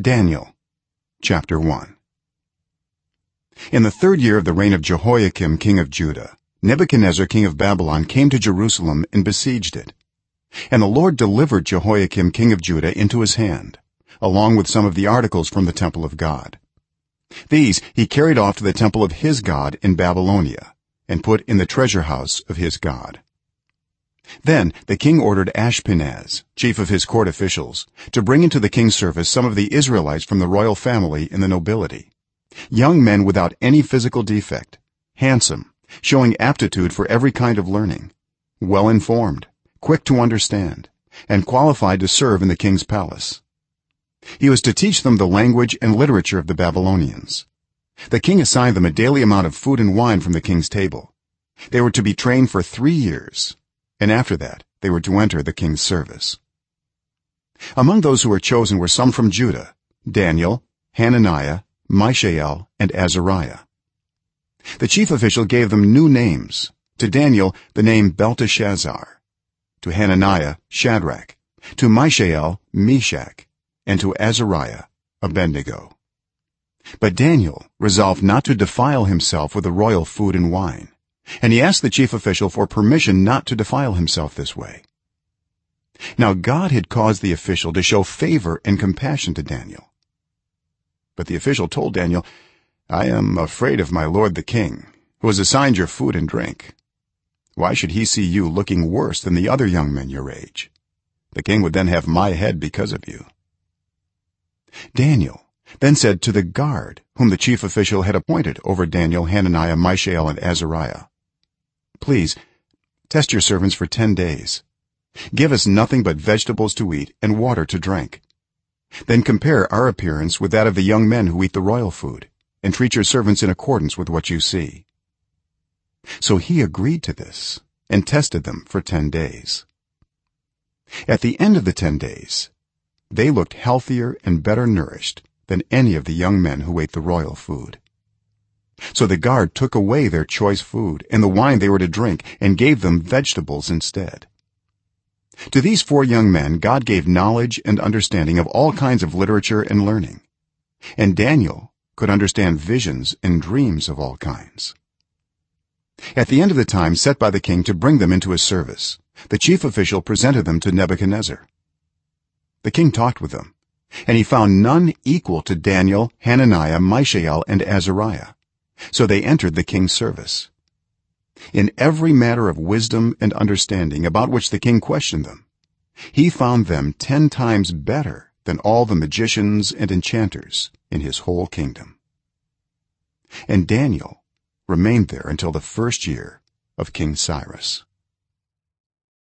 daniel chapter 1 in the 3rd year of the reign of jehoiakim king of judah nebuchadnezzar king of babylon came to jerusalem and besieged it. And the lord delivered jehoiakim king of judah into his hand along with some of the articles from the temple of god. These he carried off to the temple of his god in babylonia and put in the treasure house of his god then the king ordered ashpenaz chief of his court officials to bring into the king's service some of the israelites from the royal family and the nobility. Young men without any physical defect handsome showing aptitude for every kind of learning well informed quick to understand and qualified to serve in the king's palace. He was to teach them the language and literature of the babylonians. The king assigned them a daily amount of food and wine from the king's table. They were to be trained for 3 years and after that they were to enter the king's service. Among those who were chosen were some from judah daniel hananiah mishael and azariah. The chief official gave them new names. To daniel the name belteshazzar to hananiah shadrach to mishael meshach and to azariah abednego. But daniel resolved not to defile himself with the royal food and wine and he asked the chief official for permission not to defile himself this way. Now god had caused the official to show favor and compassion to daniel. But the official told daniel i am afraid of my lord the king who has assigned your food and drink. Why should he see you looking worse than the other young men your age? The king would then have my head because of you. Daniel then said to the guard whom the chief official had appointed over daniel hananiah mishael and azariah please test your servants for 10 days. Give us nothing but vegetables to eat and water to drink. Then compare our appearance with that of the young men who eat the royal food and treat your servants in accordance with what you see. So he agreed to this and tested them for 10 days. At the end of the 10 days they looked healthier and better nourished than any of the young men who ate the royal food so the guard took away their choice food and the wine they were to drink and gave them vegetables instead. To these four young men god gave knowledge and understanding of all kinds of literature and learning. And daniel could understand visions and dreams of all kinds. At the end of the time set by the king to bring them into his service the chief official presented them to nebuchadnezzar. The king talked with them and he found none equal to daniel hananiah mishael and azariah so they entered the king's service. In every matter of wisdom and understanding about which the king questioned them he found them 10 times better than all the magicians and enchanters in his whole kingdom. And daniel remained there until the first year of king cyrus